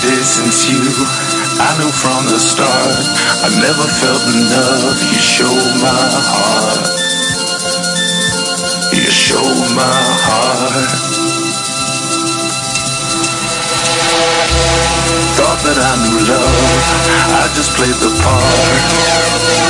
distance you. I knew from the start. I never felt enough. You showed my heart. You showed my heart. Thought that I knew love. I just played the part.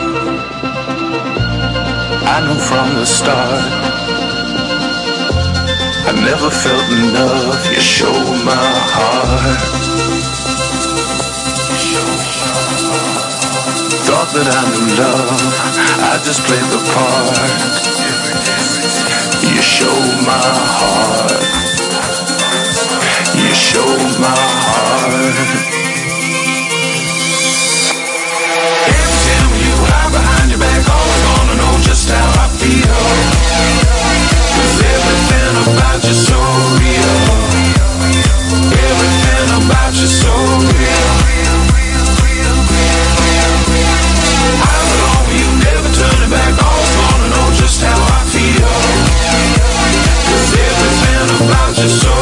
from the start. I never felt enough, you showed my heart. Thought that I knew love, I just played the part. So. show.